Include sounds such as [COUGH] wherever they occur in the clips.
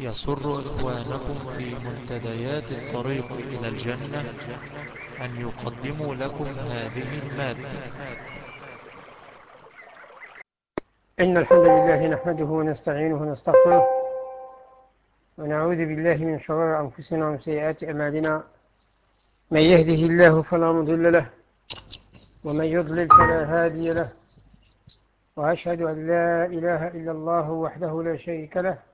يسر إخوانكم في منتديات الطريق إلى الجنة أن يقدموا لكم هذه المادة. إن الحمد لله نحمده ونستعينه ونستغفره ونعوذ بالله من شرور أنفسنا ومن سيئات أمالنا من يهده الله فلا مضل له ومن يضلل فلا هادي له. وأشهد أن لا إله إلا الله وحده لا شريك له.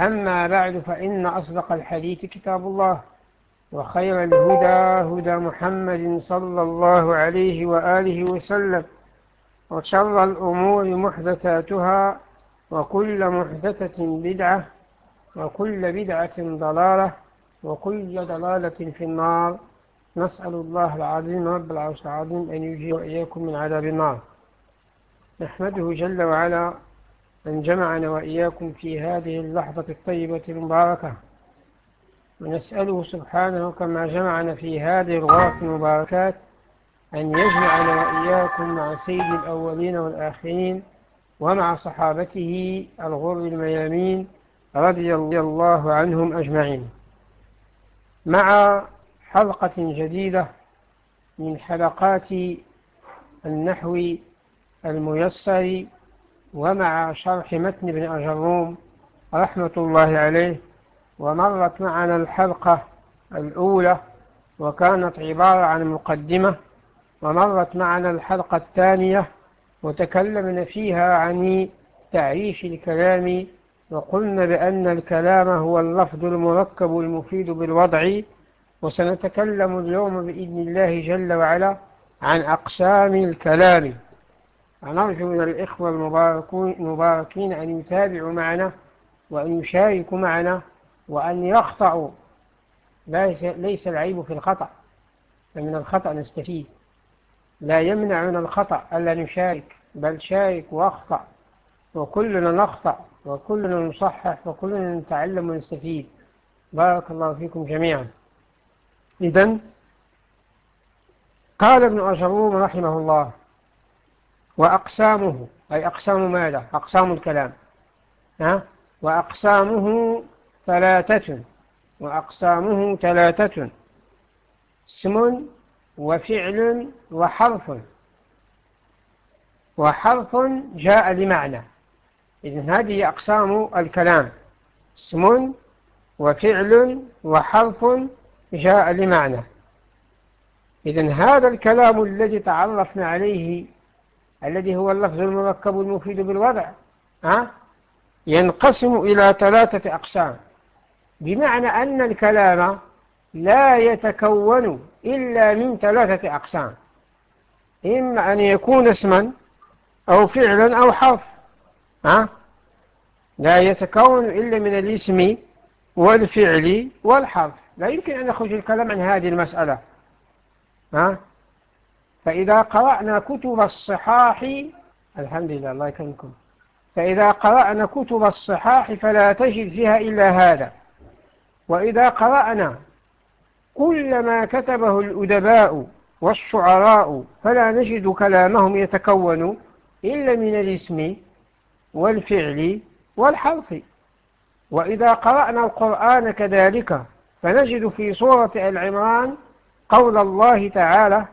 أما بعد فإن أصدق الحديث كتاب الله وخير الهدى هدى محمد صلى الله عليه وآله وسلم وشر الأمور محدثاتها وكل محدثة بدعة وكل بدعة ضلالة وكل ضلالة في النار نسأل الله العظيم رب العرش العظيم أن يجير إياكم من عذاب النار نحمده جل وعلا أن جمعنا وإياكم في هذه اللحظة الطيبة المباركة. ونسأله سبحانه كما جمعنا في هذه الغرف المباركات أن يجمعنا وإياكم مع سيد الأولين والآخرين ومع صحابته الغر الميامين رضي الله عنهم أجمعين. مع حلقة جديدة من حلقات النحو الميسر ومع شرح متن ابن أجروم رحمة الله عليه ومرت معنا الحلقة الأولى وكانت عبارة عن مقدمة ومرت معنا الحلقة الثانية وتكلمنا فيها عن تعريف الكلام وقلنا بأن الكلام هو اللفظ المركب المفيد بالوضع وسنتكلم اليوم بإذن الله جل وعلا عن أقسام الكلام. ونرجو من الإخوة المباركين أن يتابعوا معنا وأن يشاركوا معنا وأن يخطأوا. ليس العيب في الخطأ فمن الخطأ نستفيد. لا يمنع من الخطأ ألا نشارك بل شارك واخطأ وكلنا نخطأ وكلنا نصحح وكلنا نتعلم ونستفيد. بارك الله فيكم جميعا. إذن قال ابن أجروم رحمه الله وأقسامه أي أقسام ماذا؟ أقسام الكلام. ها؟ وأقسامه ثلاثة وأقسامه ثلاثة. اسم وفعل وحرف. وحرف جاء لمعنى. إذن هذه أقسام الكلام. اسم وفعل وحرف جاء لمعنى. إذن هذا الكلام الذي تعرفنا عليه الذي هو اللفظ المركب المفيد بالوضع ها؟ ينقسم إلى ثلاثة أقسام. بمعنى أن الكلام لا يتكون إلا من ثلاثة أقسام. إما أن يكون اسما أو فعلا أو حرف ها؟ لا يتكون إلا من الاسم والفعل والحرف. لا يمكن أن يخرج الكلام عن هذه المسألة ها؟ فإذا قرأنا كتب الصحاح الحمد لله الله يكرمكم. فإذا قرأنا كتب الصحاح فلا تجد فيها إلا هذا. وإذا قرأنا كل ما كتبه الأدباء والشعراء فلا نجد كلامهم يتكون إلا من الاسم والفعل والحرف. وإذا قرأنا القرآن كذلك فنجد في سورة العمران قول الله تعالى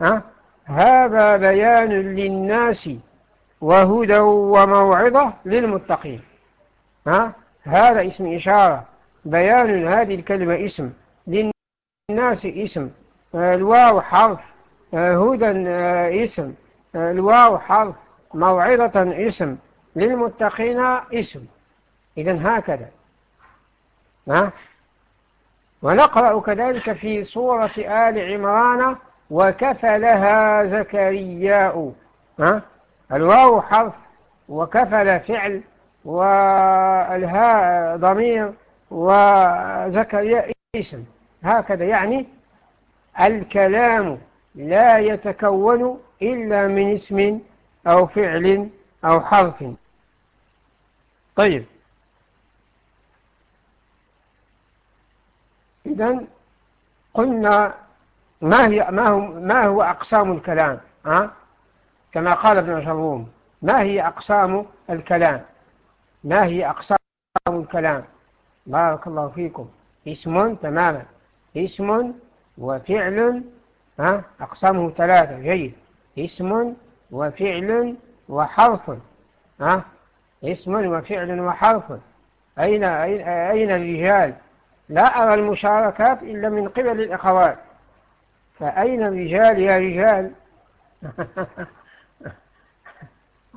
ها هذا بيان للناس وهدى وموعظة للمتقين. ها؟ هذا اسم إشارة. بيان هذه الكلمة اسم. للناس اسم. الواو حرف. هدى اسم. الواو حرف. موعظة اسم. للمتقين اسم. إذا هكذا. ها؟ ونقرأ كذلك في سورة آل عمران وكفلها زكرياء ها؟ الواو حرف وكفل فعل والهاء ضمير وزكرياء اسم. هكذا يعني الكلام لا يتكون إلا من اسم أو فعل أو حرف. طيب. إذن قلنا ما هي ما هو ما هو أقسام الكلام ها؟ كما قال ابن شروم ما هي أقسام الكلام؟ ما هي أقسام الكلام؟ بارك الله فيكم. اسم تماما. اسم وفعل ها؟ أقسامه ثلاثة جيد. اسم وفعل وحرف ها؟ اسم وفعل وحرف. أين أين الرجال؟ لا أرى المشاركات إلا من قبل الأخوات فأين الرجال يا رجال؟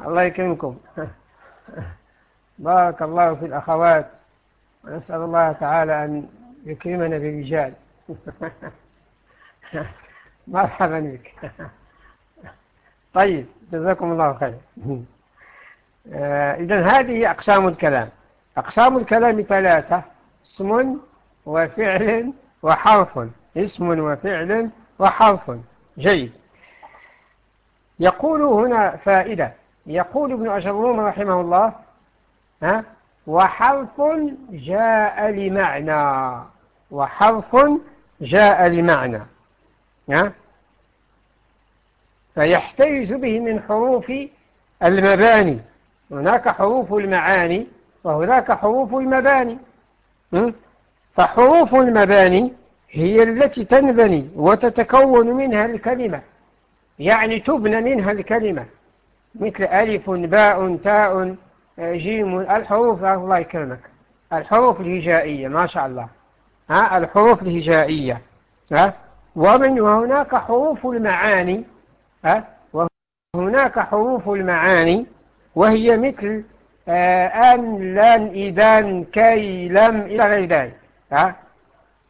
الله يكرمكم. بارك الله في الأخوات. ونسأل الله تعالى أن يكرمنا بالرجال. مرحبا بك. طيب جزاكم الله خير. آه، إذن هذه أقسام الكلام. أقسام الكلام ثلاثة اسم وفعل وحرف. اسم وفعل وحرف جيد. يقول هنا فائدة. يقول ابن أشرون رحمه الله ها وحرف جاء لمعنى. وحرف جاء لمعنى ها فيحترز به من حروف المباني. هناك حروف المعاني وهناك حروف المباني فحروف المباني هي التي تنبني وتتكون منها الكلمة يعني تبنى منها الكلمة. مثل ألف باء تاء جيم الحروف الله يكرمك. الحروف الهجائية ما شاء الله. ها الحروف الهجائية. ها ومن وهناك حروف المعاني. ها وهناك حروف المعاني وهي مثل آه، أن لن إذن كي لم إلى غير ذلك. ها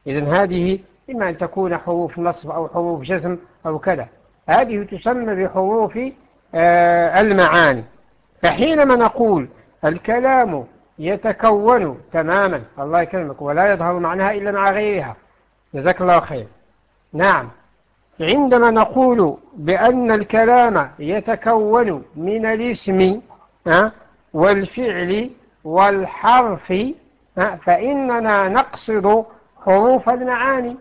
إذن هذه إما أن تكون حروف نصب أو حروف جزم أو كذا. هذه تسمى بحروف آه، المعاني. فحينما نقول الكلام يتكون تماما الله يكرمك ولا يظهر معناها إلا مع غيرها. جزاك الله خير. نعم. عندما نقول بأن الكلام يتكون من الاسم والفعل والحرف فإننا نقصد حروف المعاني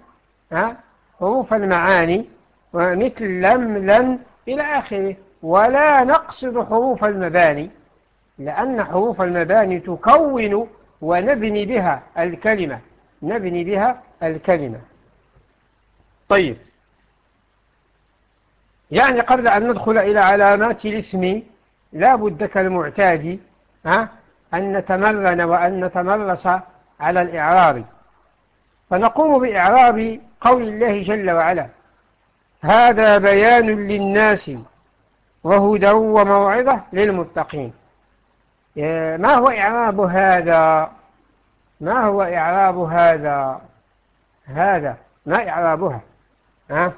حروف المعاني مثل لم لن إلى آخره. ولا نقصد حروف المباني لأن حروف المباني تكون ونبني بها الكلمة نبني بها الكلمة. طيب. يعني قبل أن ندخل إلى علامات الاسم لا بد كالمعتاد ها؟ أن نتمرن وأن نتمرس على الإعراب. فنقوم بإعراب قول الله جل وعلا هذا بيان للناس وهدى وموعظة للمتقين. ما هو إعراب هذا؟ ما هو إعراب هذا؟ هذا ما إعرابها؟ ها؟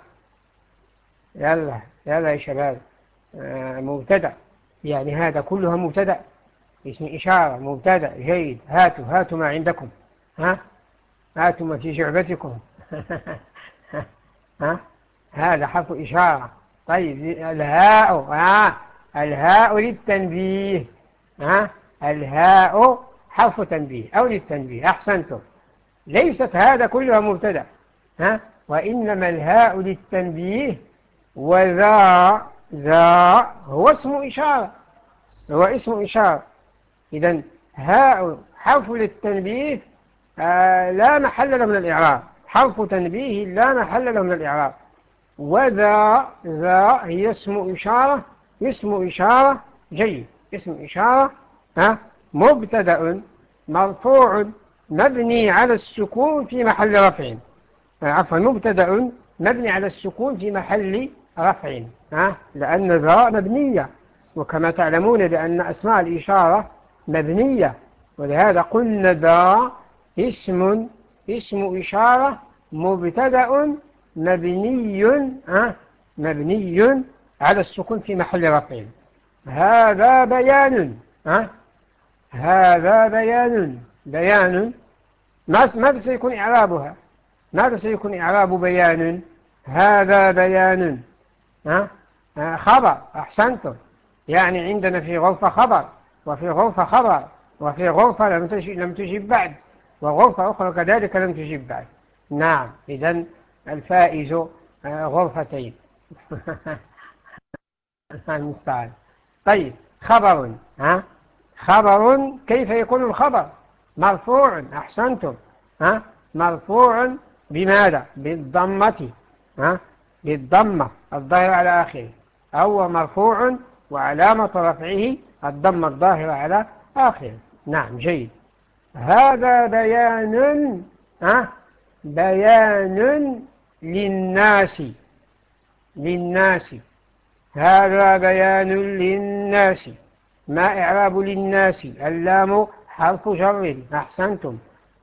يلا يلا يا شباب. آه، مبتدأ. يعني هذا كلها مبتدأ. اسم إشارة مبتدأ جيد. هاتوا هاتوا ما عندكم. ها؟ ما في شعبتكم. [LAUGHS] ها؟ هذا حرف إشارة. طيب الهاء ها؟ الهاء للتنبيه. ها؟ الهاء حرف تنبيه أو للتنبيه. أحسنتم. ليست هذا كلها مبتدأ. ها؟ وإنما الهاء للتنبيه وذا ذا هو اسم إشارة. هو اسم إشارة. إذا هاء حرف للتنبيه لا محل له من الإعراب. حرف تنبيه لا محل له من الإعراب. وذا ذا هي اسم إشارة اسم إشارة جيد. اسم إشارة ها مبتدأ مرفوع مبني على السكون في محل رفع. عفوا مبتدأ مبني على السكون في محل رفع. ها لأن ذا مبنية. وكما تعلمون بأن أسماء الإشارة مبنية. ولهذا قلنا ذا اسم اسم إشارة مبتدأ مبني مبني على السكون في محل رفع هذا بيان هذا بيان. بيان. ماذا سيكون إعرابها؟ ماذا سيكون إعراب بيان؟ هذا بيان ها؟ خبر. أحسنتم. يعني عندنا في غرفة خبر وفي غرفة خبر وفي غرفة لم تجب بعد. وغرفة أخرى كذلك لم تجب بعد. نعم إذا الفائز آه، غرفتين. [LAUGHS] المستعان. طيب خبر ها؟ خبر كيف يكون الخبر؟ مرفوع أحسنتم ها؟ مرفوع بماذا؟ بالضمة ها؟ بالضمة الظاهرة على آخره. أو مرفوع وعلامة رفعه الضمة الظاهرة على آخره. نعم جيد. هذا بيان ها؟ بيان للناس للناس. هذا بيان للناس. ما إعراب للناس؟ اللام حرف جر أحسنتم.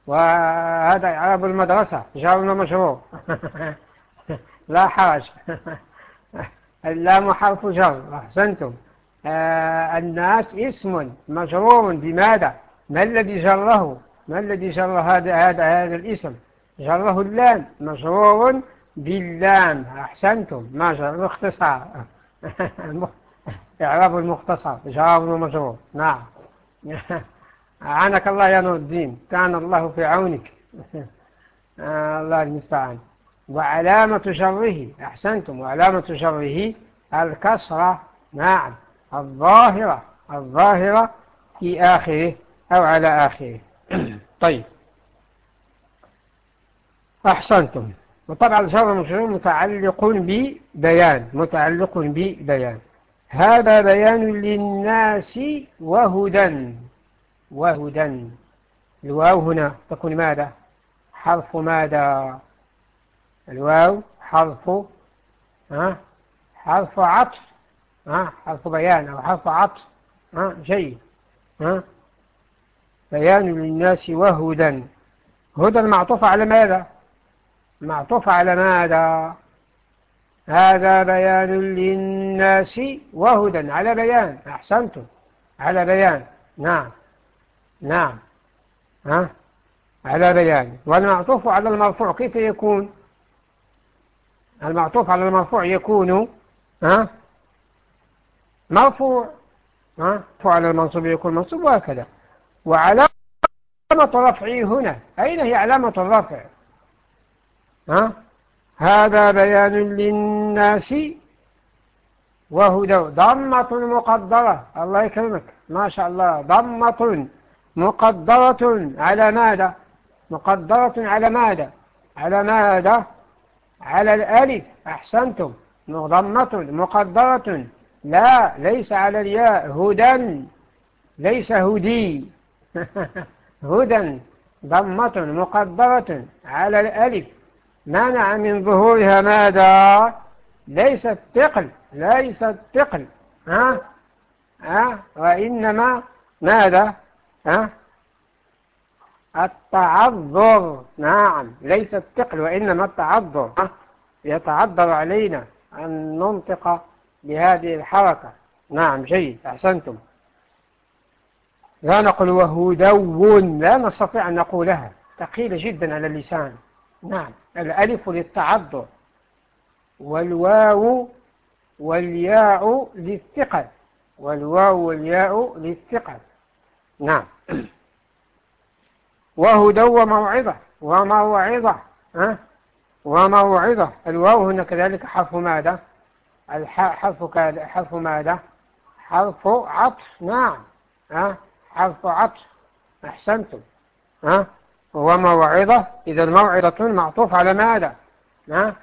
وهذا إعراب المدرسة جار ومجرور [LAUGHS] لا حرج. [LAUGHS] اللام حرف جر أحسنتم. آه الناس اسم مجرور بماذا؟ ما الذي جره؟ ما الذي جر هذا هذا هذا الاسم؟ جره اللام. مجرور باللام. أحسنتم. ما جر اختصار. [LAUGHS] إعراب المختصر. جار ومجرور نعم. [LAUGHS] أعانك الله يا نور الدين. كان الله في عونك. [LAUGHS] آه الله المستعان. وعلامة شره أحسنتم. وعلامة شره الكسرة. نعم. الظاهرة. الظاهرة في آخره. أو على آخره. [CLEARS THROAT] طيب. أحسنتم. وطبعا الجر المجرور متعلق ببيان متعلق ببيان. هذا بيان للناس وهدى. وهدى. الواو هنا تكون ماذا؟ حرف ماذا؟ الواو حرف ها؟ حرف عطف ها؟ حرف بيان أو حرف عطف ها؟ جيد ها؟ بيان للناس وهدى. هدى المعطوف على ماذا؟ معطوف على ماذا؟ هذا بيان للناس وهدى. على بيان. أحسنتم. على بيان. نعم. نعم. ها؟ على بيان. والمعطوف على المرفوع. كيف يكون؟ المعطوف على المرفوع يكون ها؟ مرفوع. ها؟ على المنصوب يكون منصوب وهكذا. وعلامة رفعه هنا. أين هي علامة الرفع؟ ها؟ هذا بيان للناس وهدى. ضمة مقدرة. الله يكرمك. ما شاء الله. ضمة مقدرة على ماذا؟ مقدرة على ماذا؟ على ماذا؟ على الألف. أحسنتم. ضمة مقدرة. لا ليس على الياء. هدى. ليس هدي. [LAUGHS] هدى ضمة مقدرة على الألف. منع من ظهورها ماذا؟ ليس الثقل ليس الثقل. ها؟ ها؟ وإنما ماذا؟ ها؟ التعذر. نعم ليس الثقل وإنما التعذر. يتعذر علينا أن ننطق بهذه الحركة. نعم جيد. أحسنتم. لا نقول وهدو لا نستطيع أن نقولها ثقيلة جدا على اللسان. نعم. الألف للتعذر والواو والياء للثقل. والواو والياء للثقل. نعم. [CLEARS THROAT] وهدى وموعظة. وموعظة. ها؟ وموعظة. الواو هنا كذلك حرف ماذا؟ حرف حرف ماذا؟ حرف عطف. نعم. ها؟ حرف عطف أحسنتم. ها؟ وموعظة إذا موعظة معطوف على ماذا؟ ها؟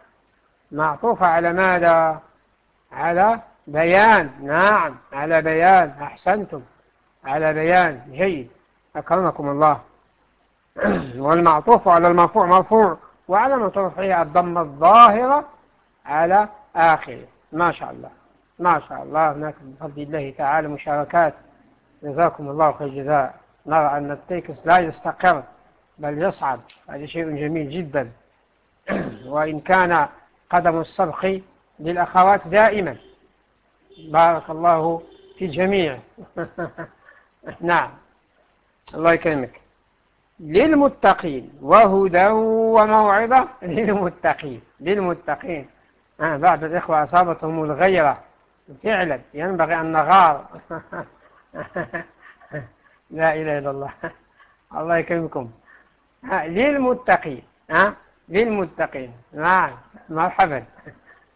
معطوف على ماذا؟ على بيان. نعم على بيان. أحسنتم. على بيان. جيد. أكرمكم الله. [CLEARS THROAT] والمعطوف على المرفوع مرفوع. وعلى رفعه الضم الظاهرة على آخره. ما شاء الله. ما شاء الله. هناك بفضل الله تعالى مشاركات. جزاكم الله خير الجزاء. نرى أن التيكس لا يستقر بل يصعد. هذا شيء جميل جدا. [CLEARS THROAT] وإن كان قدم السبق للأخوات دائما. بارك الله في الجميع. [LAUGHS] نعم. الله يكرمك. للمتقين. وهدى وموعظة للمتقين. للمتقين. آه بعد الإخوة أصابتهم الغيرة. فعلا. ينبغي أن نغار. [LAUGHS] [LAUGHS] لا إله إلا الله. الله يكرمكم. للمتقين ها؟ للمتقين. نعم مرحبا.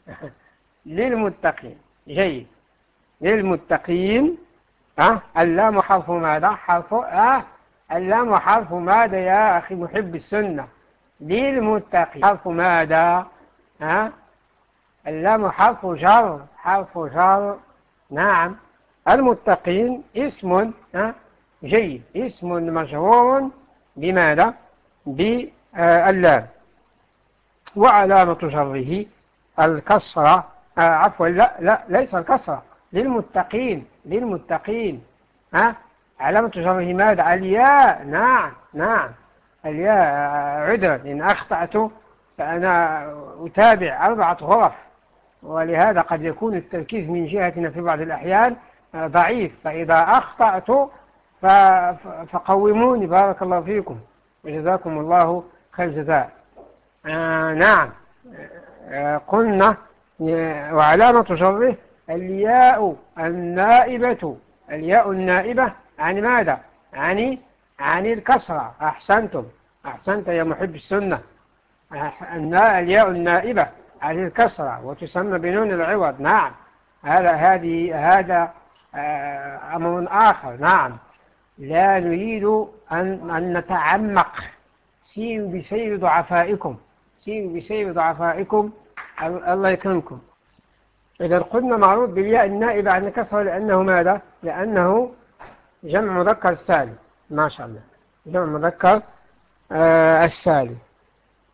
[LAUGHS] للمتقين. جيد. للمتقين ها؟ اللام حرف ماذا؟ حرف ها اللام حرف ماذا يا أخي محب السنة؟ للمتقين. حرف ماذا؟ ها؟ اللام حرف جر. حرف جر. نعم. المتقين اسم جيد. اسم مجرور بماذا؟ باللام. وعلامة جره الكسرة آه عفوا لا لا ليس الكسرة. للمتقين للمتقين ها. علامة جره ماذا؟ الياء. نعم نعم. الياء عذرا إن أخطأت فأنا أتابع أربعة غرف. ولهذا قد يكون التركيز من جهتنا في بعض الأحيان ضعيف فإذا أخطأت فقوموني بارك الله فيكم وجزاكم الله خير جزاء آه نعم. آه قلنا وعلامة جره الياء النائبة. الياء النائبة عن ماذا؟ عن عن الكسرة. أحسنتم. أحسنت يا محب السنة. الياء النائبة عن الكسرة وتسمى بنون العوض. نعم. هذا هذه هذا آه، أمر آخر. نعم. لا نريد أن, أن نتعمق. سيروا بسير ضعفائكم. سيروا بسير ضعفائكم. الله يكرمكم. إذا قلنا معروض بالياء النائبة عن الكسرة لأنه ماذا؟ لأنه جمع مذكر سالم. ما شاء الله. جمع مذكر آه السالم.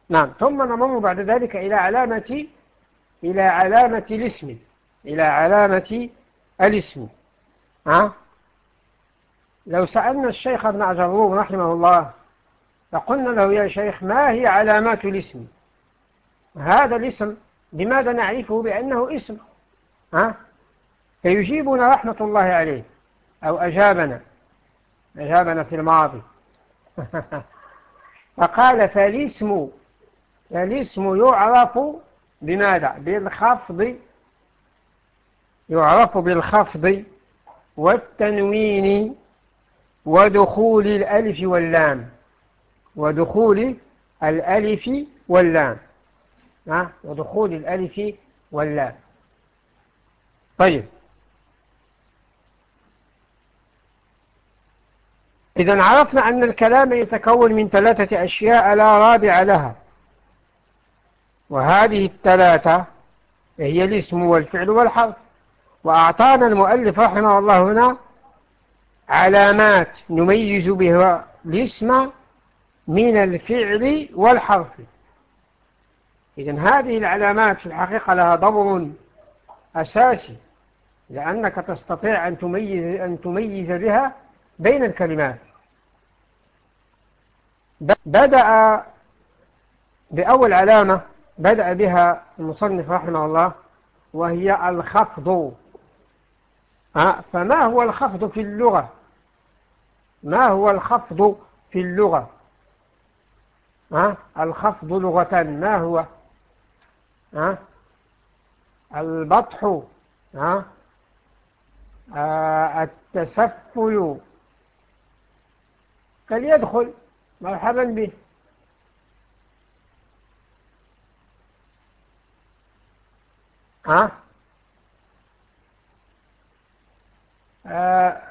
نعم. ثم نمر بعد ذلك إلى علامة إلى علامة الاسم. إلى علامة الاسم. ها؟ لو سألنا الشيخ ابن عجروب رحمه الله فقلنا له يا شيخ ما هي علامات الاسم؟ هذا الاسم لماذا نعرفه بأنه اسم؟ ها؟ فيجيبنا رحمة الله عليه أو أجابنا أجابنا في الماضي. [LAUGHS] فقال فالاسم فالاسم يعرف بماذا؟ بالخفض يعرف بالخفض والتنوين ودخول الألف واللام. ودخول الألف واللام. ها؟ ودخول الألف واللام. طيب. إذا عرفنا أن الكلام يتكون من ثلاثة أشياء لا رابع لها. وهذه الثلاثة هي الاسم والفعل والحرف. وأعطانا المؤلف رحمه الله هنا علامات نميز بها الاسم من الفعل والحرف. إذن هذه العلامات في الحقيقة لها ضبر أساسي لأنك تستطيع أن تميز, أن تميز بها بين الكلمات. بدأ بأول علامة بدأ بها المصنف رحمه الله وهي الخفض. فما هو الخفض في اللغة؟ ما هو الخفض في اللغة؟ الخفض لغة ما هو؟ البطح آه التسفل. فليدخل مرحبا به. ها؟ آه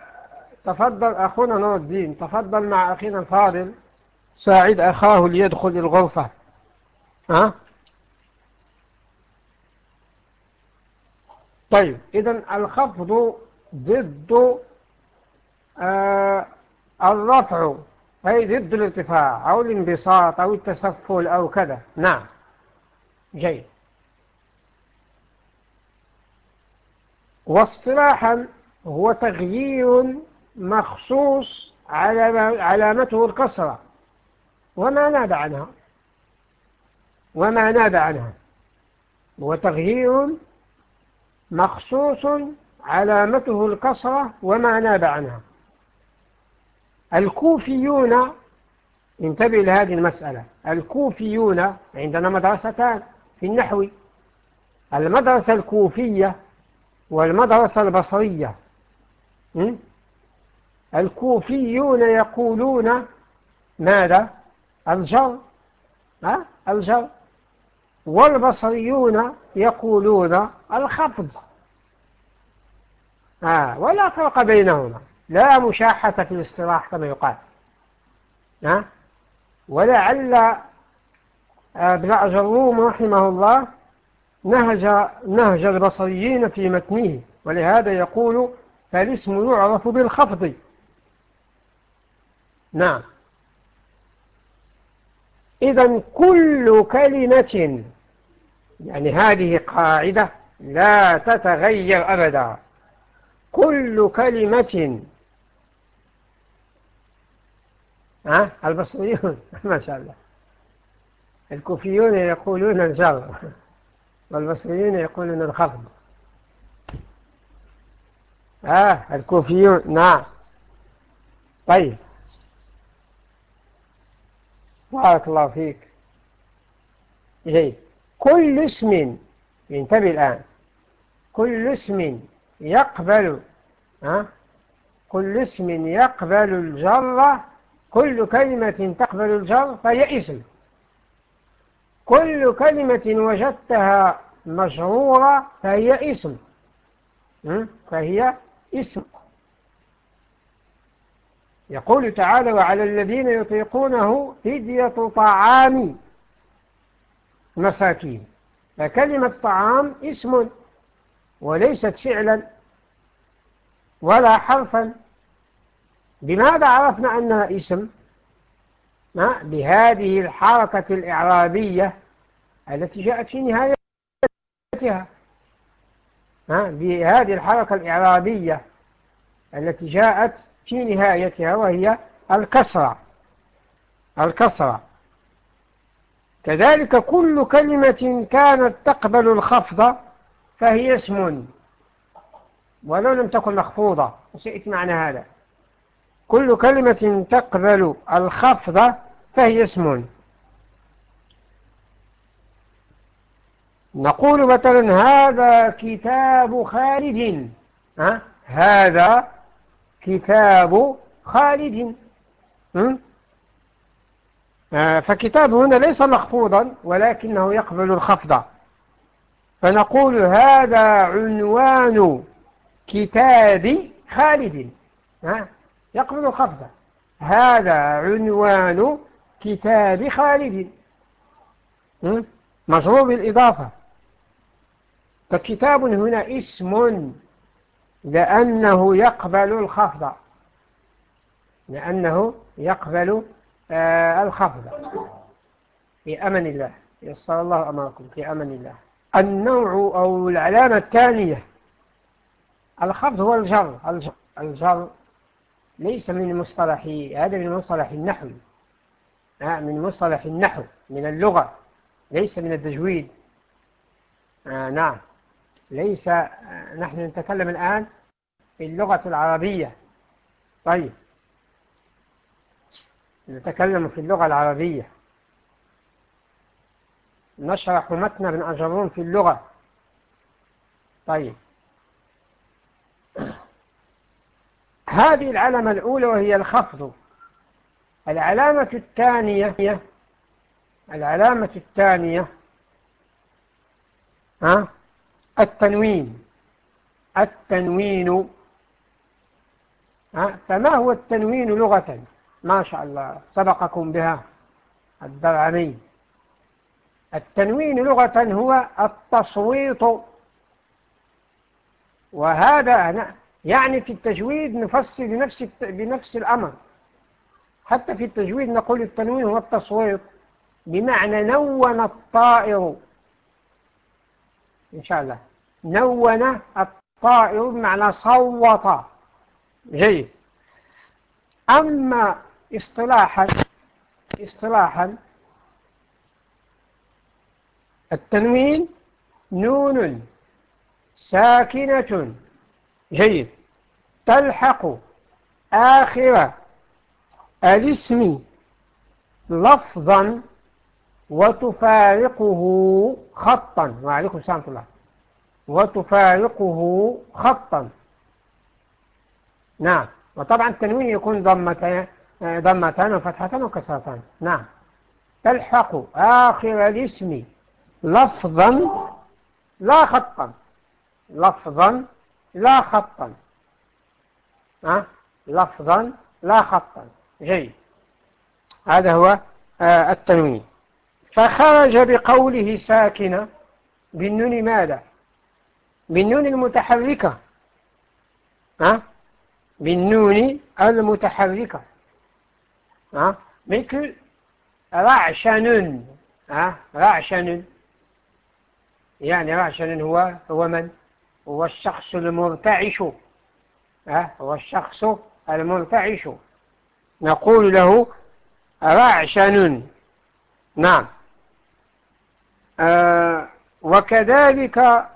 تفضل أخونا نور الدين. تفضل مع أخينا الفاضل. ساعد أخاه ليدخل الغرفة. ها؟ طيب إذا الخفض ضد آه الرفع أي ضد الارتفاع أو الانبساط أو التسفل أو كذا. نعم. جيد. واصطلاحا هو تغيير مخصوص علامته الكسرة وما ناب عنها. وما ناب عنها. هو تغيير مخصوص علامته الكسرة وما ناب عنها. الكوفيون انتبه لهذه المسألة. الكوفيون عندنا مدرستان في النحو. المدرسة الكوفية والمدرسة البصرية. الكوفيون يقولون ماذا؟ الجر ها؟ الجر والبصريون يقولون الخفض. آه ولا فرق بينهما. لا مشاحة في الاصطلاح كما يقال. ها؟ ولعل ابن أجروم رحمه الله نهج, نهج البصريين في متنه ولهذا يقول فالاسم يعرف بالخفض. نعم. إذا كل كلمة يعني هذه قاعدة لا تتغير أبدا. كل كلمة ها البصريون [LAUGHS] ما شاء الله. الكوفيون يقولون الجر والبصريون يقولون الخفض. آه الكوفيون نعم. طيب. بارك الله فيك. جيد كل اسم انتبه الآن. كل اسم يقبل ها؟ كل اسم يقبل الجر. كل كلمة تقبل الجر فهي اسم. كل كلمة وجدتها مجرورة فهي اسم. فهي اسم يقول تعالى وعلى الذين يطيقونه فدية طعام مساكين. فكلمة طعام اسم وليست فعلا ولا حرفا. بماذا عرفنا أنها اسم؟ بهذه الحركة الإعرابية التي جاءت في نهايتها. بهذه الحركة الإعرابية التي جاءت في نهايتها وهي الكسرة. الكسرة. كذلك كل كلمة كانت تقبل الخفض فهي اسم. ولو لم تكن مخفوضة وسئت معنى هذا. كل كلمة تقبل الخفض فهي اسم. نقول مثلا هذا كتاب خالد. ها؟ هذا كتاب خالد. آه، فكتاب هنا ليس مخفوضا ولكنه يقبل الخفض. فنقول هذا عنوان كتاب خالد. ها؟ يقبل الخفض. هذا عنوان كتاب خالد. مشروع بالإضافة. فكتاب هنا اسم لأنه يقبل الخفض. لأنه يقبل آه الخفض. في أمن الله. يسر الله أمركم في أمن الله. النوع أو العلامة الثانية. الخفض هو الجر. الجر, الجر ليس من مصطلح هذا من مصطلح النحو. آه من مصطلح النحو من اللغة ليس من التجويد. آه نعم. ليس نحن نتكلم الآن في اللغة العربية. طيب. نتكلم في اللغة العربية. نشرح متن ابن أجرون في اللغة. طيب. [CLEARS THROAT] هذه العلامة الأولى وهي الخفض. العلامة الثانية العلامة الثانية ها؟ التنوين. التنوين. فما هو التنوين لغة؟ ما شاء الله. سبقكم بها الدرعمي. التنوين لغة هو التصويت. وهذا يعني في التجويد نفسر بنفس, بنفس الأمر. حتى في التجويد نقول التنوين هو التصوير بمعنى نون الطائر. إن شاء الله. نون الطائر بمعنى صوت. جيد. أما اصطلاحا اصطلاحا التنوين نون ساكنة. جيد. تلحق آخر الاسم لفظا وتفارقه خطا. وعليكم السلام الله. وتفارقه خطا. نعم. وطبعا التنوين يكون ضمتان وفتحتان وكسرتان. نعم. تلحق آخر الاسم لفظا لا خطا. لفظا لا خطا. أه؟ لفظا لا خطا. جيد. هذا هو آه التنوين. فخرج بقوله ساكنة بالنون ماذا؟ بالنون المتحركة. أه؟ بالنون المتحركة. أه؟ مثل رعشن أه؟ رعشن يعني رعشن هو هو من؟ هو الشخص المرتعش. أه؟ هو الشخص المرتعش. نقول له رعشن نعم. آه وكذلك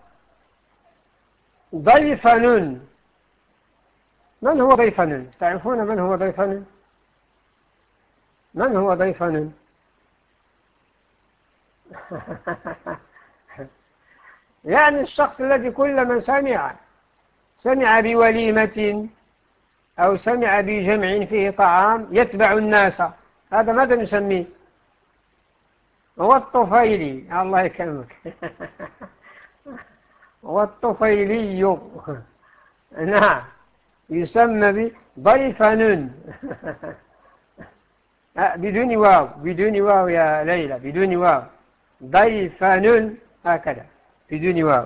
ضيفن من هو ضيفن تعرفون من هو ضيفن من هو ضيفن [LAUGHS] يعني الشخص الذي كل من سمع سمع بوليمة أو سمع بجمع فيه طعام يتبع الناس. هذا ماذا نسميه؟ هو الطفيلي. الله يكرمك. [LAUGHS] هو الطفيلي [LAUGHS] نعم يسمى بضيفن [LAUGHS] آه، بدون واو بدون واو يا ليلى بدون واو. ضيفن هكذا بدون واو.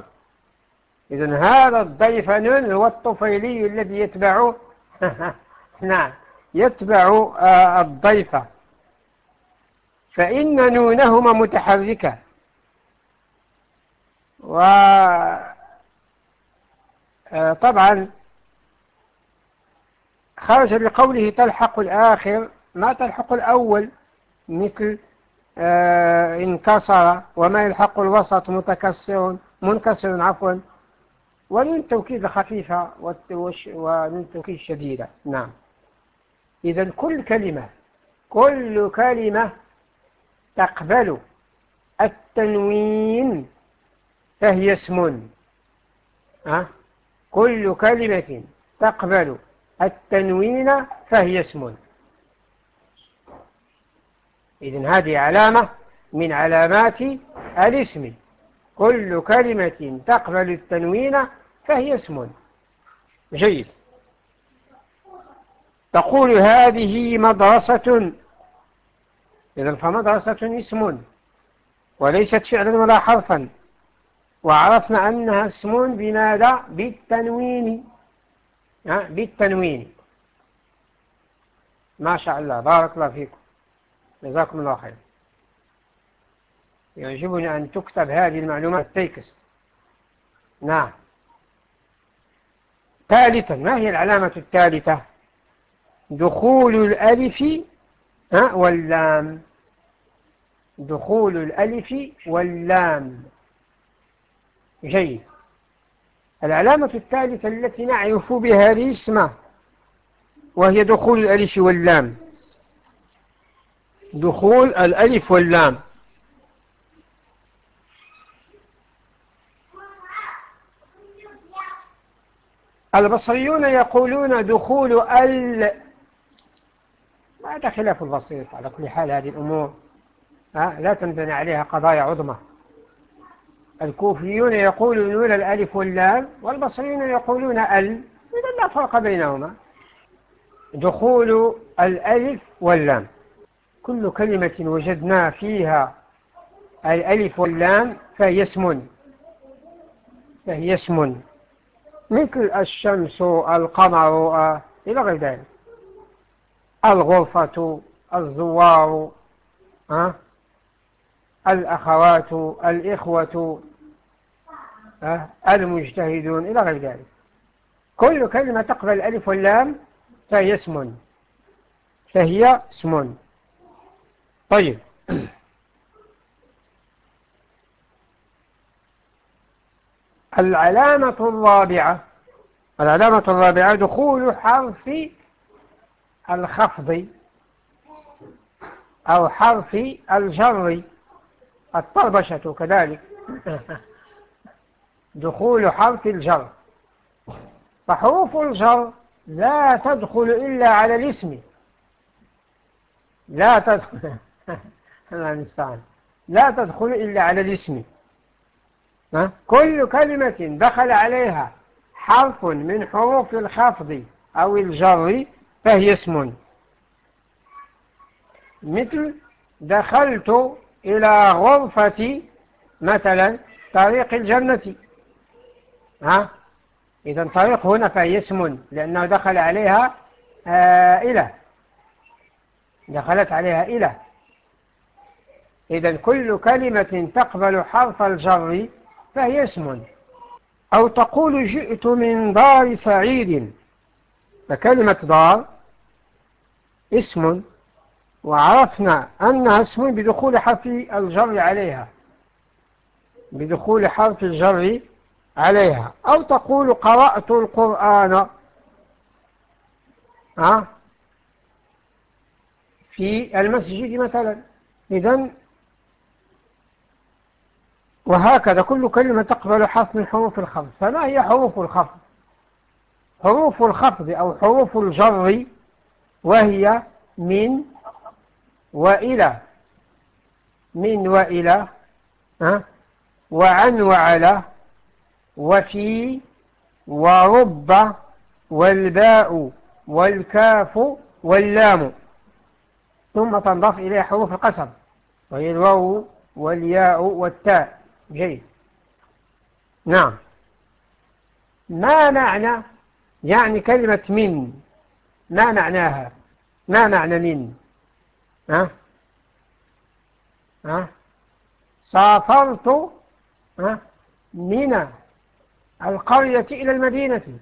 إذن هذا الضيفن هو الطفيلي الذي يتبع. [LAUGHS] نعم يتبع آه، الضيفة. فإن نونهما متحركة. وطبعا آه، خرج بقوله تلحق الآخر ما تلحق الأول مثل آه انكسر وما يلحق الوسط متكسر منكسر عفوا. ونون توكيد خفيفة ونون توكيد شديدة. نعم. إذا كل كلمة كل كلمة تقبل التنوين فهي اسم. أه؟ كل كلمة تقبل. التنوين فهي اسم. إذن هذه علامة من علامات الاسم. كل كلمة تقبل التنوين فهي اسم. جيد. تقول هذه مدرسة. إذن فمدرسة اسم. وليست فعلا ولا حرفا. وعرفنا أنها اسم بماذا؟ بالتنوين. بالتنوين. ما شاء الله. بارك الله فيكم. جزاكم الله خير. يعجبني أن تكتب هذه المعلومات تيكست نعم. ثالثا ما هي العلامة الثالثة؟ دخول الألف واللام. دخول الألف واللام. جيد. العلامة الثالثة التي نعرف بها الاسم وهي دخول الألف واللام. دخول الألف واللام. البصريون يقولون دخول ال هذا خلاف البسيط على كل حال هذه الأمور. لا تنبني عليها قضايا عظمى. الكوفيون يقولون الألف واللام والبصريون يقولون ال إذا لا فرق بينهما. دخول الألف واللام. كل كلمة وجدنا فيها الألف واللام فهي اسم. فهي اسم. مثل الشمس القمر إلى غير ذلك. الغرفة الزوار ها؟ الأخوات الإخوة المجتهدون إلى غير ذلك. كل كلمة تقبل الألف واللام فهي اسم. فهي اسم. طيب. [CLEARS THROAT] العلامة الرابعة. العلامة الرابعة دخول حرف الخفض أو حرف الجر. الطربشة كذلك. [LAUGHS] دخول حرف الجر. فحروف الجر لا تدخل إلا على الاسم. لا تدخل. [LAUGHS] لا تدخل إلا على الاسم. كل كلمة دخل عليها حرف من حروف الخفض أو الجر فهي اسم. مثل دخلت إلى غرفة مثلا طريق الجنة. ها؟ إذا طريق هنا فهي اسم لأنه دخل عليها آه إله. دخلت عليها إله. إذا كل كلمة تقبل حرف الجر فهي اسم. أو تقول جئت من دار سعيد فكلمة دار اسم. وعرفنا أنها اسم بدخول حرف الجر عليها. بدخول حرف الجر عليها. أو تقول قرأت القرآن. ها؟ في المسجد مثلا. إذن وهكذا كل كلمة تقبل حرف من حروف الخفض. فما هي حروف الخفض؟ حروف الخفض أو حروف الجر وهي من وإلى. من وإلى؟ وعن وعلى. وفي. ورب. والباء. والكاف. واللام. ثم تنضاف إليها حروف القسم. وهي الواو والياء والتاء. جيد. نعم. ما معنى؟ يعني كلمة من. ما معناها؟ ما معنى من؟ ها؟ ها؟ سافرت ها؟ من القرية إلى المدينة.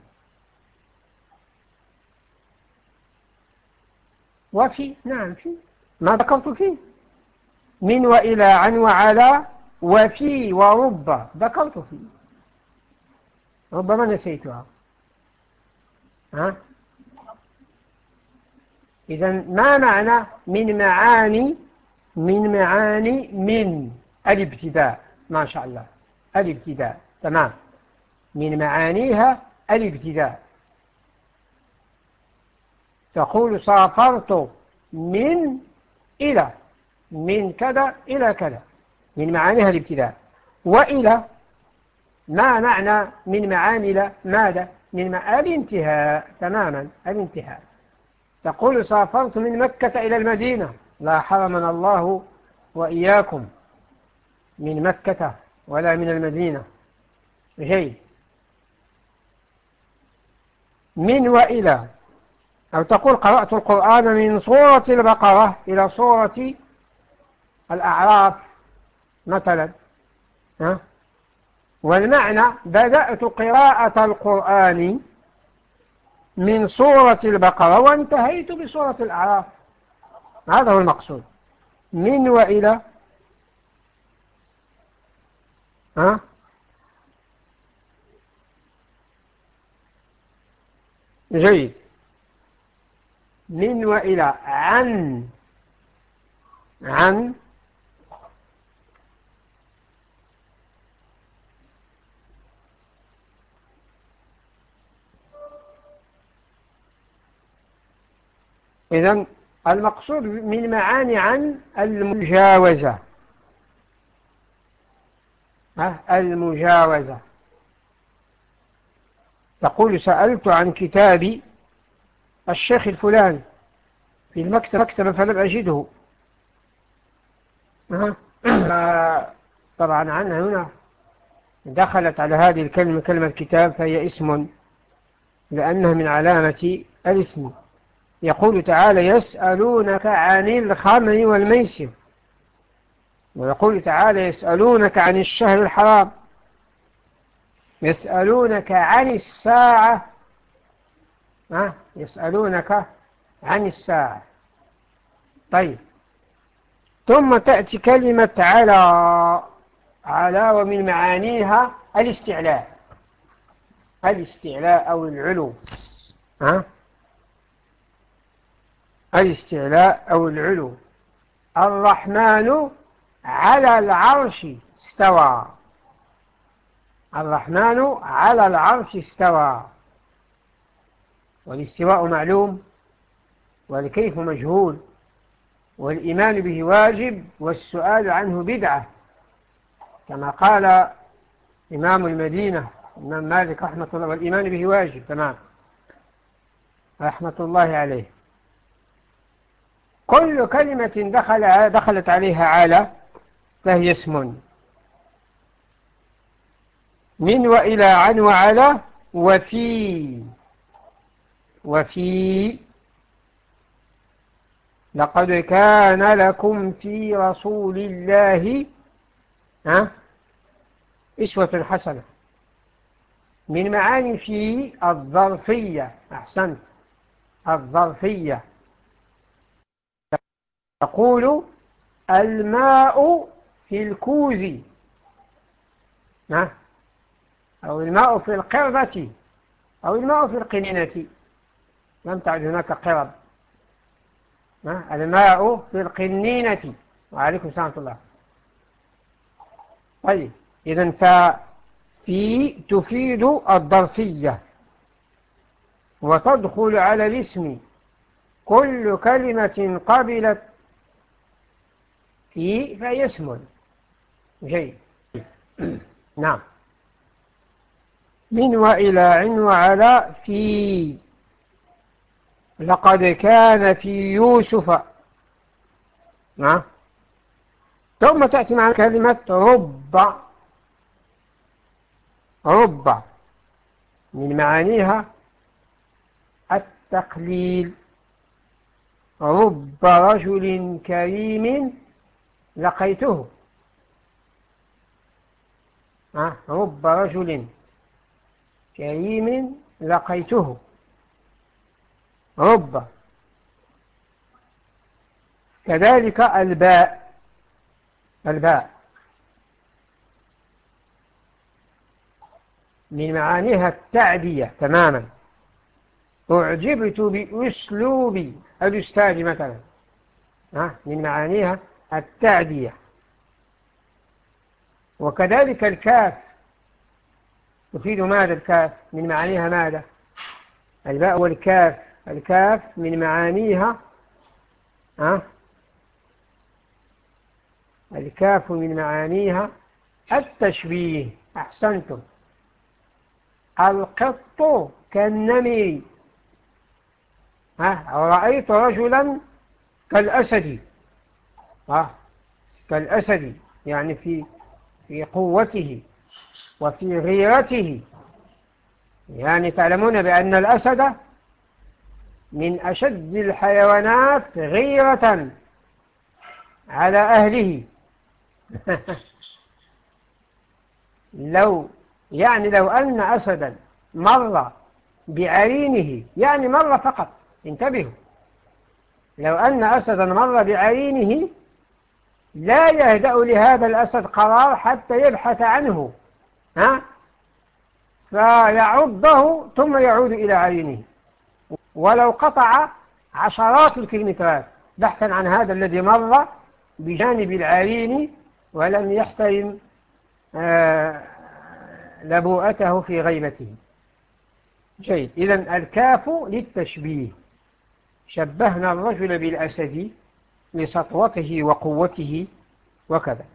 وفي نعم في. ما ذكرت فيه. من وإلى عن وعلى وفي ورب. ذكرت فيه. ربما نسيتها. ها؟ إذا ما معنى من معاني من معاني من الابتداء؟ ما شاء الله. الابتداء. تمام. من معانيها الابتداء. تقول سافرت من إلى من كذا إلى كذا. من معانيها الابتداء. وإلى ما معنى من معاني ماذا؟ من الانتهاء. تماما. الانتهاء. تقول سافرت من مكة إلى المدينة. لا حرمنا الله وإياكم من مكة ولا من المدينة. جيد من وإلى. أو تقول قرأت القرآن من صورة البقرة إلى صورة الأعراف مثلا. ها؟ والمعنى بدأت قراءة القرآن من سورة البقرة وانتهيت بسورة الأعراف. هذا هو المقصود. من وإلى؟ ها؟ جيد. من وإلى؟ عن. عن إذن المقصود من معاني عن المجاوزة. المجاوزة. تقول سألت عن كتاب الشيخ الفلاني في المكتبة مكتبة فلم أجده. [CLEARS THROAT] طبعا عنها هنا. دخلت على هذه الكلمة كلمة كتاب فهي اسم لأنها من علامة الاسم. يقول تعالى يسألونك عن الخمر والميسر. ويقول تعالى يسألونك عن الشهر الحرام. يسألونك عن الساعة. ها؟ يسألونك عن الساعة. طيب. ثم تأتي كلمة على على ومن معانيها الاستعلاء. الاستعلاء أو العلو. ها؟ الاستعلاء أو العلو. الرحمن على العرش استوى. الرحمن على العرش استوى. والاستواء معلوم والكيف مجهول والإيمان به واجب والسؤال عنه بدعة. كما قال إمام المدينة إمام مالك رحمة الله والإيمان به واجب. تمام. رحمة الله عليه. كل كلمة دخل دخلت عليها على فهي اسم. من وإلى عن وعلى وفي. وفي. لقد كان لكم في رسول الله ها؟ إسوة حسنة. من معاني في الظرفية أحسنت. الظرفية. تقول الماء في الكوز. أو الماء في القربة. أو الماء في القنينة. لم تعد هناك قرب. الماء في القنينة. وعليكم السلام الله. طيب إذا ففي تفيد الظرفية وتدخل على الاسم. كل كلمة قبلت في فهي اسم. جيد. [CLEARS THROAT] نعم. من وإلى عن وعلى في. لقد كان في يوسف. نعم ثم تأتي مع كلمة رب. رب. من معانيها التقليل. رب رجل كريم. لقيته. رب رجل كريم لقيته. رب. كذلك الباء. الباء. من معانيها التعدية تماما. أعجبت بأسلوب الأستاذ مثلا. من معانيها التعدية. وكذلك الكاف. تفيد ماذا الكاف؟ من معانيها ماذا؟ الباء والكاف. الكاف من معانيها ها؟ الكاف من معانيها التشبيه. أحسنتم. القط كالنمي. ها؟ رأيت رجلا كالأسد. كالأسد يعني في في قوته وفي غيرته. يعني تعلمون بأن الأسد من أشد الحيوانات غيرة على أهله. [LAUGHS] لو يعني لو أن أسدا مر بعرينه يعني مر فقط انتبهوا. لو أن أسدا مر بعرينه لا يهدأ لهذا الأسد قرار حتى يبحث عنه ها؟ فيعضه ثم يعود إلى عينه. ولو قطع عشرات الكيلومترات بحثا عن هذا الذي مر بجانب العرين ولم يحترم آه، لبوءته في غيبته. جيد. إذا الكاف للتشبيه. شبهنا الرجل بالأسد لسطوته وقوته وكذا.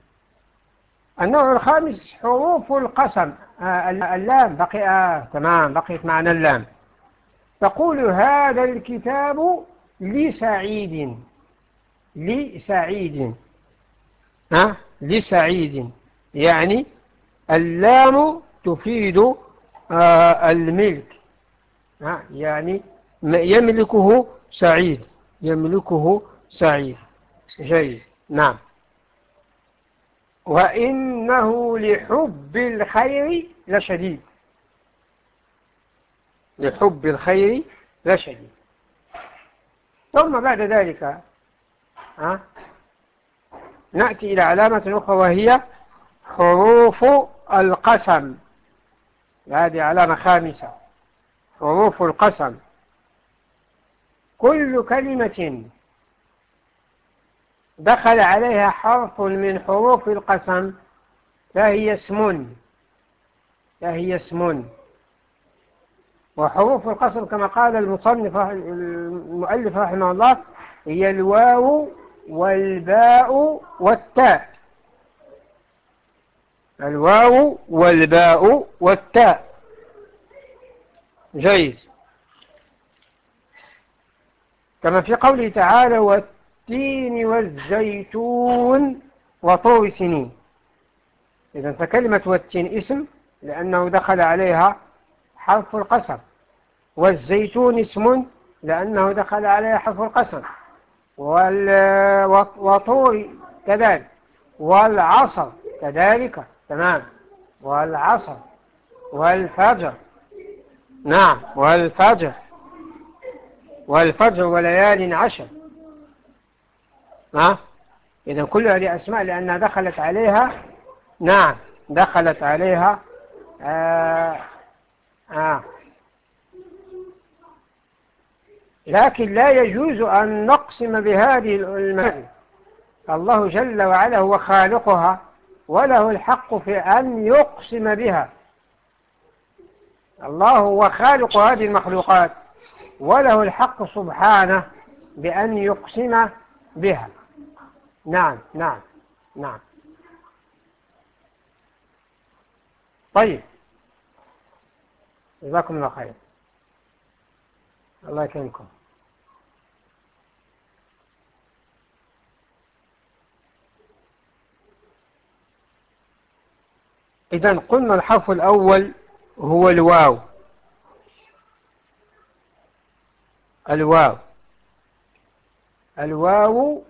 النوع الخامس حروف القسم. آه اللام. بقي آه تمام. بقيت معنى اللام. تقول هذا الكتاب لسعيد. لسعيد. ها؟ لسعيد. يعني اللام تفيد آه الملك. ها؟ يعني يملكه سعيد. يملكه سعيد. جيد. نعم. وإنه لحب الخير لشديد. لحب الخير لشديد. ثم بعد ذلك ها نأتي إلى علامة أخرى وهي حروف القسم. هذه علامة خامسة. حروف القسم. كل كلمة دخل عليها حرف من حروف القسم فهي اسم. فهي اسم. وحروف القسم كما قال المصنف المؤلف رحمه الله هي الواو والباء والتاء. الواو والباء والتاء. جيد. كما في قوله تعالى والتين والزيتون وطور سنين. إذا فكلمة والتين اسم لأنه دخل عليها حرف القسم. والزيتون اسم لأنه دخل عليها حرف القسم. وطور كذلك. والعصر كذلك. تمام. والعصر. والفجر. نعم. والفجر. والفجر وليال عشر. ها؟ إذا كل هذه أسماء لأنها دخلت عليها نعم دخلت عليها آه آه. لكن لا يجوز أن نقسم بهذه المال الله جل وعلا هو خالقها وله الحق في أن يقسم بها. الله هو خالق هذه المخلوقات وله الحق سبحانه بأن يقسم بها. نعم نعم نعم. طيب. جزاكم الله خير. الله يكرمكم. إذا قلنا الحرف الأول هو الواو. الواو. الواو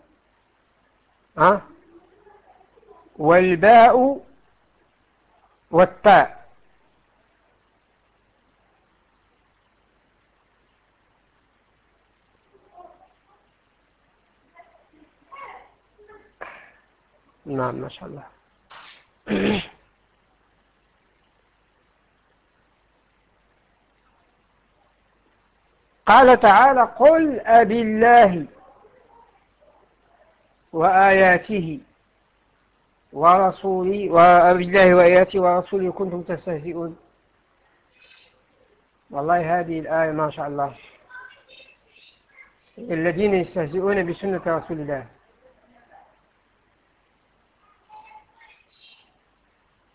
والباء والتاء. نعم ما شاء الله. قال تعالى قل أبي الله وآياته ورسوله وأبي الله وآياته ورسوله كنتم تستهزئون. والله هذه الآية ما شاء الله. الذين يستهزئون بسنة رسول الله.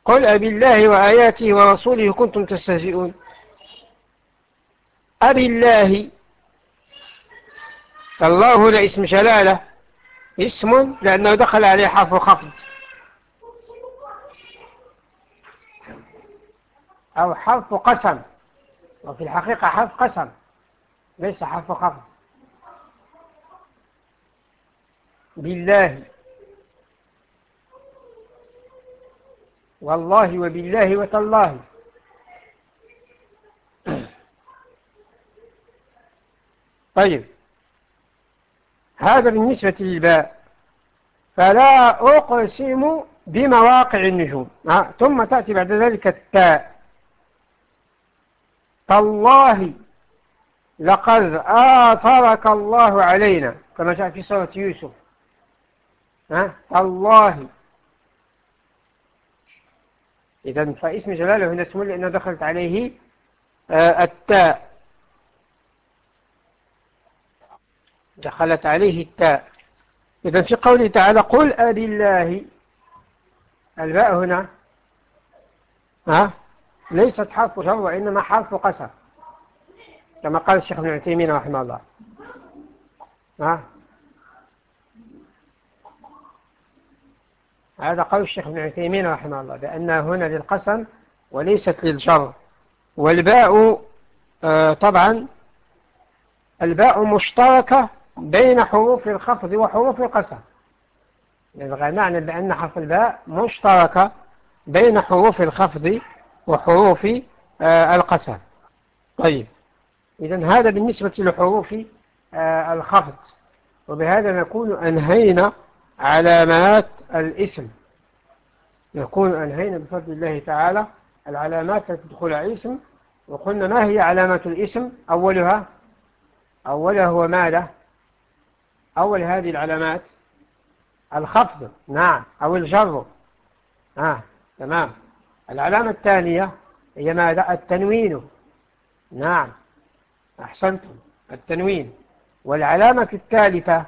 قل أبي الله وآياته ورسوله كنتم تستهزئون. أبي الله. الله هنا اسم جلالة اسم لأنه دخل عليه حرف خفض. أو حرف قسم. وفي الحقيقة حرف قسم ليس حرف خفض. بالله. والله وبالله وتالله. طيب. هذا بالنسبة للباء. فلا أقسم بمواقع النجوم. ثم تأتي بعد ذلك التاء. تالله لقد آثرك الله علينا. كما جاء في سورة يوسف. تالله. إذا فاسم جلاله هنا اسم لأنه دخلت عليه آه، التاء. دخلت عليه التاء. إذا في قوله تعالى قل أبي ألله. الباء هنا. ها؟ ليست حرف شر وإنما حرف قسم. كما قال الشيخ ابن عثيمين رحمه الله. ها؟ هذا قول الشيخ ابن عثيمين رحمه الله بأنها هنا للقسم وليست للجر والباء آه طبعا الباء مشتركة بين حروف الخفض وحروف القسم. يبقى معنى بأن حرف الباء مشتركة بين حروف الخفض وحروف آه، طيب. إذا هذا بالنسبة لحروف آه، الخفض. وبهذا نكون أنهينا علامات الاسم نكون أنهينا بفضل الله تعالى العلامات التي تدخل على الاسم وقلنا ما هي علامات الاسم أولها أولها هو ماذا؟ أول هذه العلامات الخفض نعم أو الجر آه تمام. العلامة الثانية هي ماذا؟ التنوين. نعم أحسنتم. التنوين. والعلامة الثالثة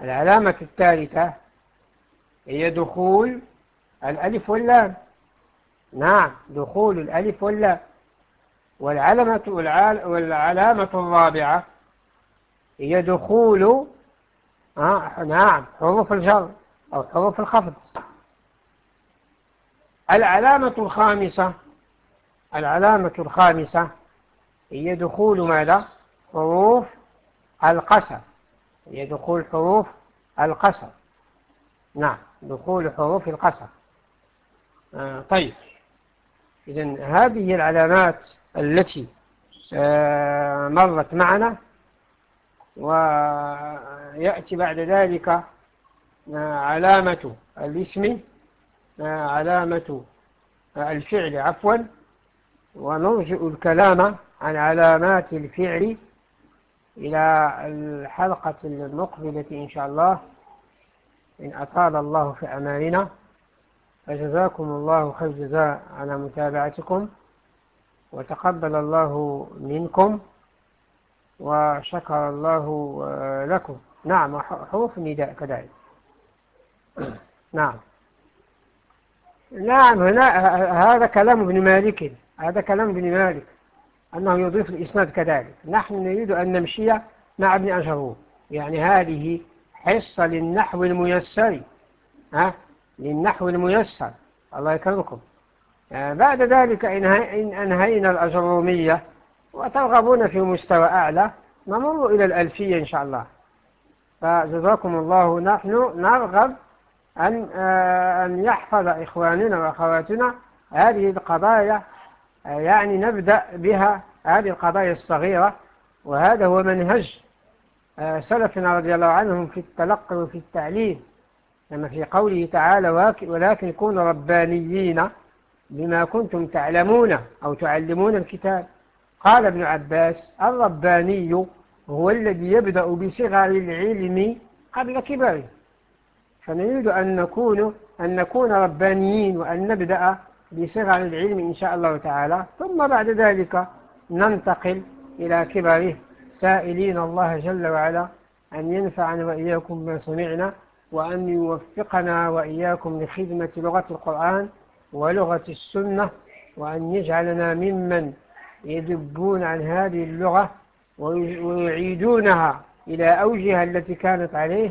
العلامة الثالثة هي دخول الألف واللام. نعم دخول الألف واللام. والعلامة والعلامة الرابعة هي دخول آه نعم حروف الجر أو حروف الخفض. العلامة الخامسة العلامة الخامسة هي دخول ماذا؟ حروف القسم. هي دخول حروف القسم. نعم دخول حروف القسم. آه طيب. إذن هذه العلامات التي آه مرت معنا ويأتي بعد ذلك آه علامة الاسم آه علامة الفعل عفوا ونرجئ الكلام عن علامات الفعل إلى الحلقة المقبلة إن شاء الله. إن أطال الله في أماننا فجزاكم الله خير جزاء على متابعتكم وتقبل الله منكم. وشكر الله لكم. نعم حروف النداء كذلك. [CLEARS THROAT] نعم. نعم هنا هذا كلام ابن مالك. هذا كلام ابن مالك أنه يضيف الإسناد كذلك. نحن نريد أن نمشي مع ابن أجروب يعني هذه حصة للنحو الميسر. ها؟ للنحو الميسر. الله يكرمكم. آه، بعد ذلك إن أنهينا الأجرومية. وترغبون في مستوى أعلى نمر إلى الألفية إن شاء الله. فجزاكم الله نحن نرغب أن, آه، أن يحفظ إخواننا وأخواتنا هذه القضايا آه، يعني نبدأ بها هذه القضايا الصغيرة. وهذا هو منهج آه، سلفنا رضي الله عنهم في التلقي وفي التعليم كما في قوله تعالى ولكن كونوا ربانيين بما كنتم تعلمون أو تعلمون الكتاب قال ابن عباس الرباني هو الذي يبدأ بصغر العلم قبل كبره فنريد أن نكون أن نكون ربانيين وأن نبدأ بصغر العلم إن شاء الله تعالى. ثم بعد ذلك ننتقل إلى كبره. سائلين الله جل وعلا أن ينفعنا وإياكم ما سمعنا وأن يوفقنا وإياكم لخدمة لغة القرآن ولغة السنة وأن يجعلنا ممن يدبون عن هذه اللغة ويعيدونها إلى أوجها التي كانت عليه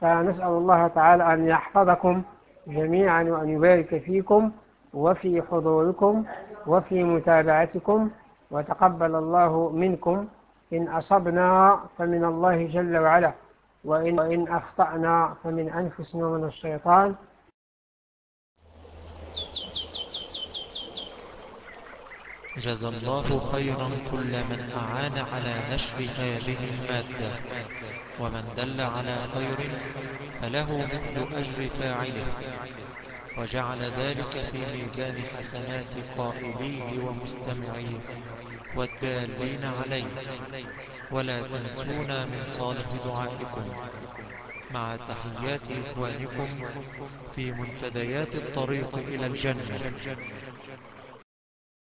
فنسأل الله تعالى أن يحفظكم جميعا وأن يبارك فيكم وفي حضوركم وفي متابعتكم وتقبل الله منكم. إن أصبنا فمن الله جل وعلا وإن أخطأنا فمن أنفسنا ومن الشيطان. جزى الله خيرا كل من أعان على نشر هذه المادة ومن دل على خير فله مثل أجر فاعله. وجعل ذلك في ميزان حسنات قائليه ومستمعيه والدالين عليه. ولا تنسونا من صالح دعائكم. مع تحيات إخوانكم في منتديات الطريق إلى الجنة.